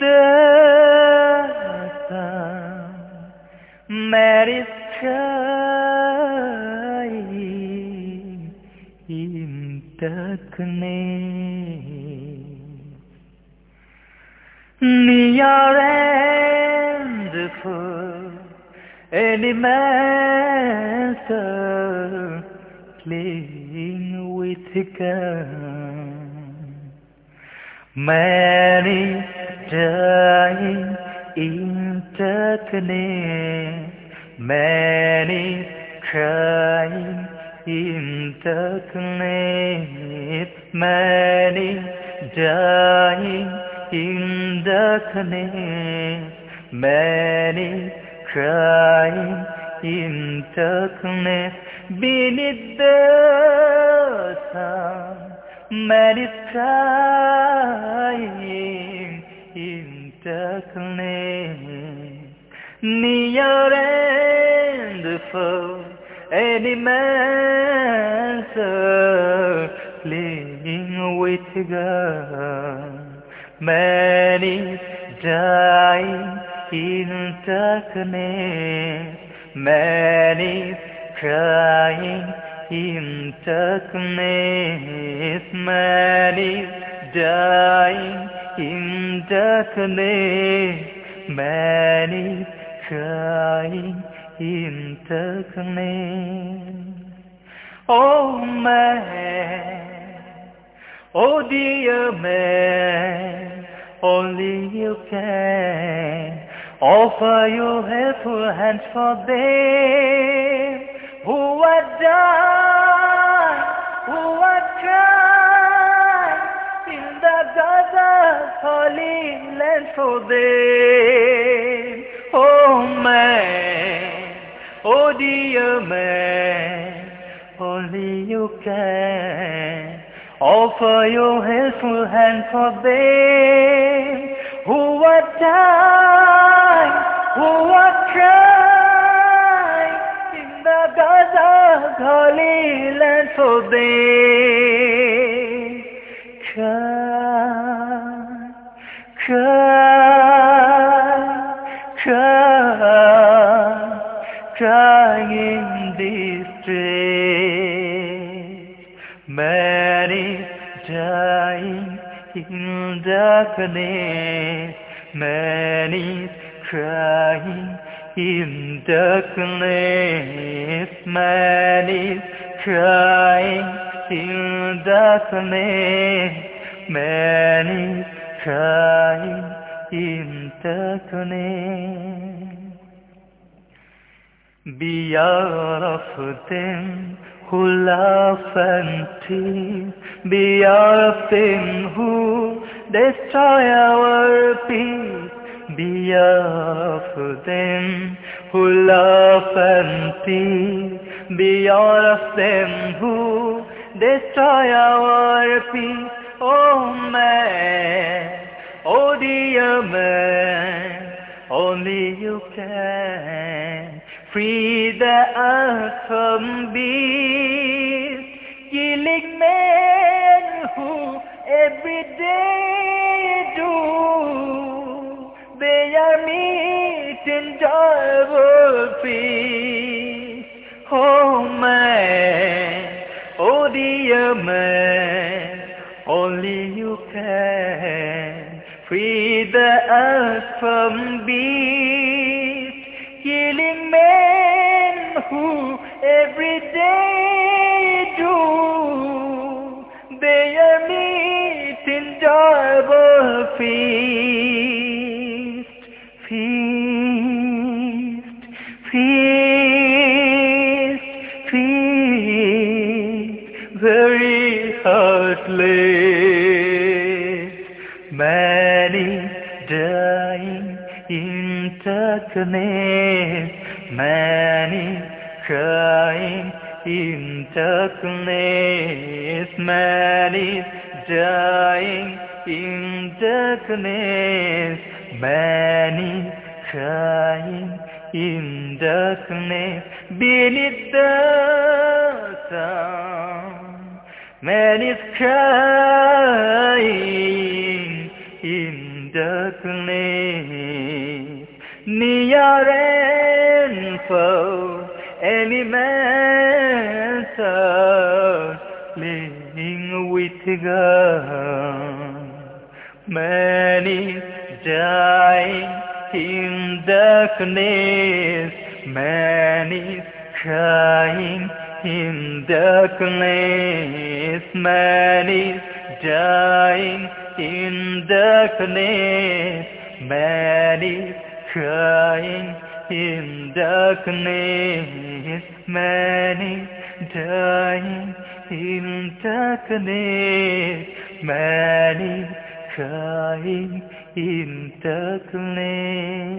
the darkness. Near and full, any master playing with a gun. Many dying in darkness, many crying in darkness, many dying in darkness, many crying in darkness beneath the sun. Man is crying in darkness, near and far, any man playing with God. Man is dying in darkness, man is crying in darkness, man is dying in darkness, man is crying in darkness. Oh man, oh dear man, only you can offer your helpful hands for them dying, who are crying in the Gaza holy land for them. Oh man, oh dear man, only you can offer your helpful hand for them who are dying, who are crying गदा घालील सोबे क्ष क्ष क्ष trying this day Mary dying in darkness Many crying in darkness, many crying in darkness, many crying in darkness. Beware of them who laugh and tease, beware of them who destroy our peace, beware of them who laugh and tease, beware of them who destroy our peace. Oh man, oh dear man, only you can free the earth from beasts, killing men who every day Oh man, oh dear man, only you can free the earth from beast, killing men who every day do their meat in joyful feast, heartless. Many dying in darkness, many crying in darkness, many dying in darkness, many crying in darkness beneath the sun. مالي فكاين يمدكني نيارين فو elementa lening witga many dying in darkness many crying in darkness. Man is dying in darkness. Man is crying in darkness. Man is dying in darkness. Man is crying in darkness.